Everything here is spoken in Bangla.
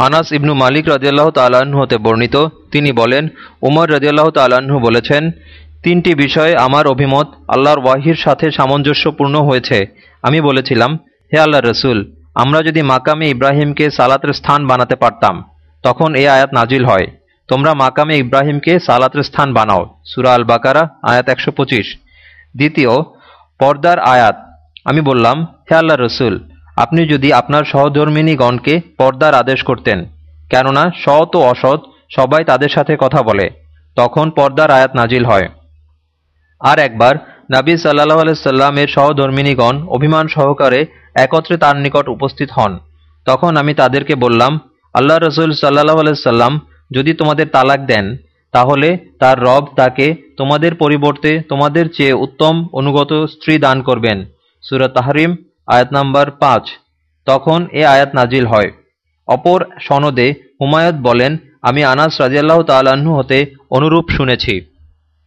আনাস ইবনু মালিক রাজিয়াল্লাহ তাল্লাহ্ন হতে বর্ণিত। তিনি বলেন, উমর রাজিয়াল্লাহ তাল্লাহ্ন বলেছেন, তিনটি বিষয়ে আমার অভিমত, আল্লাহর ওয়াহির সাথে সামঞ্জস্যপূর্ণ হয়েছে। আমি বলেছিলাম, হে আল্লাহ রসুল, আমরা যদি মাকামে ইব্রাহিমকে সালাতের স্থান বানাতে পারতাম, তখন এ আয়াত নাজিল হয়। তোমরা মাকামে ইব্রাহিমকে সালাতের স্থান বানাও। সুরা আল বাকারা আয়াত একশো পঁচিশ। দ্বিতীয়, পর্দার আয়াত। আমি বললাম, হে আল্লাহ রসুল আপনি যদি আপনার সহধর্মিনীগণকে পর্দার আদেশ করতেন, কেননা সৎ ও অসৎ সবাই তাদের সাথে কথা বলে, তখন পর্দার আয়াত নাজিল হয়। আর একবার নাবী সাল্লাহ আলাইসাল্লামের সহধর্মিনীগণ অভিমান সহকারে একত্রে তার নিকট উপস্থিত হন। তখন আমি তাদেরকে বললাম, আল্লাহ রসুল সাল্লাহ আলাইসাল্লাম যদি তোমাদের তালাক দেন, তাহলে তার রব তাকে তোমাদের পরিবর্তে তোমাদের চেয়ে উত্তম অনুগত স্ত্রী দান করবেন। সুরত তাহরিম আয়াত নাম্বার পাঁচ। তখন এ আয়াত নাজিল হয়। অপর সনদে হুমায়ত বলেন, আমি আনাস রাজিয়াল্লাহ তাল্লাহ্ন হতে অনুরূপ শুনেছি।